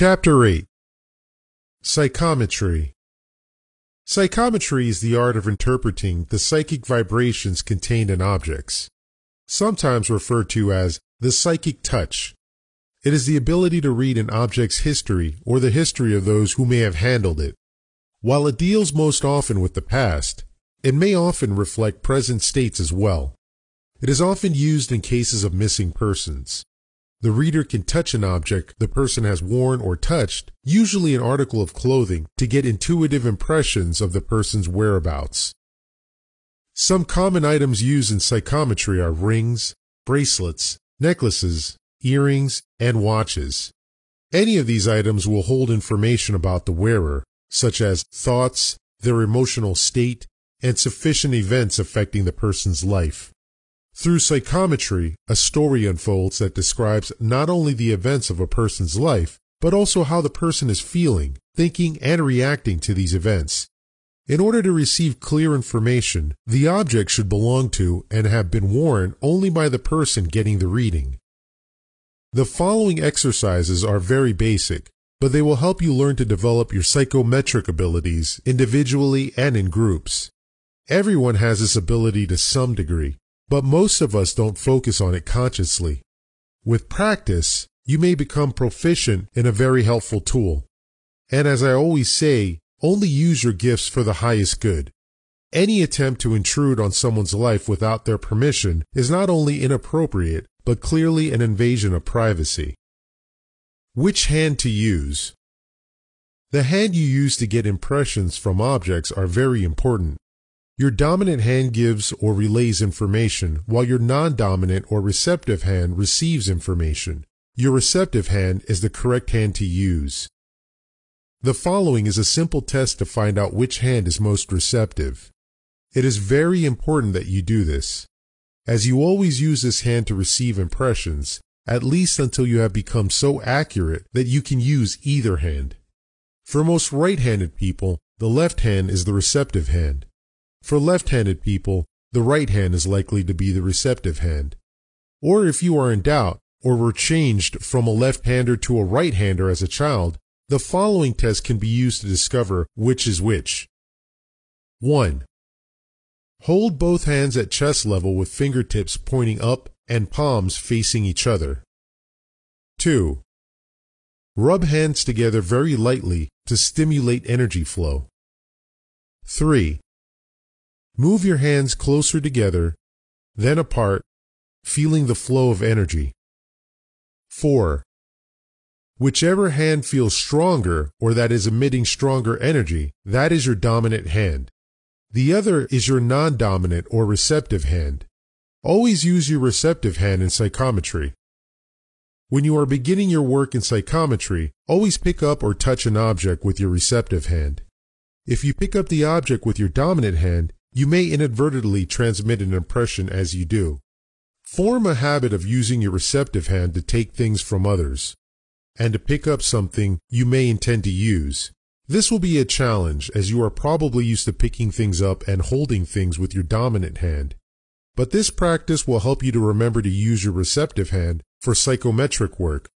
Chapter 8 Psychometry Psychometry is the art of interpreting the psychic vibrations contained in objects, sometimes referred to as the psychic touch. It is the ability to read an object's history or the history of those who may have handled it. While it deals most often with the past, it may often reflect present states as well. It is often used in cases of missing persons. The reader can touch an object the person has worn or touched, usually an article of clothing, to get intuitive impressions of the person's whereabouts. Some common items used in psychometry are rings, bracelets, necklaces, earrings, and watches. Any of these items will hold information about the wearer, such as thoughts, their emotional state, and sufficient events affecting the person's life. Through psychometry, a story unfolds that describes not only the events of a person's life, but also how the person is feeling, thinking, and reacting to these events. In order to receive clear information, the object should belong to and have been worn only by the person getting the reading. The following exercises are very basic, but they will help you learn to develop your psychometric abilities individually and in groups. Everyone has this ability to some degree, but most of us don't focus on it consciously. With practice, you may become proficient in a very helpful tool. And as I always say, only use your gifts for the highest good. Any attempt to intrude on someone's life without their permission is not only inappropriate, but clearly an invasion of privacy. Which hand to use? The hand you use to get impressions from objects are very important. Your dominant hand gives or relays information, while your non-dominant or receptive hand receives information. Your receptive hand is the correct hand to use. The following is a simple test to find out which hand is most receptive. It is very important that you do this, as you always use this hand to receive impressions, at least until you have become so accurate that you can use either hand. For most right-handed people, the left hand is the receptive hand. For left-handed people, the right hand is likely to be the receptive hand. Or if you are in doubt, or were changed from a left-hander to a right-hander as a child, the following test can be used to discover which is which. 1. Hold both hands at chest level with fingertips pointing up and palms facing each other. 2. Rub hands together very lightly to stimulate energy flow. 3. Move your hands closer together, then apart, feeling the flow of energy. 4. Whichever hand feels stronger or that is emitting stronger energy, that is your dominant hand. The other is your non-dominant or receptive hand. Always use your receptive hand in psychometry. When you are beginning your work in psychometry, always pick up or touch an object with your receptive hand. If you pick up the object with your dominant hand, you may inadvertently transmit an impression as you do. Form a habit of using your receptive hand to take things from others and to pick up something you may intend to use. This will be a challenge as you are probably used to picking things up and holding things with your dominant hand. But this practice will help you to remember to use your receptive hand for psychometric work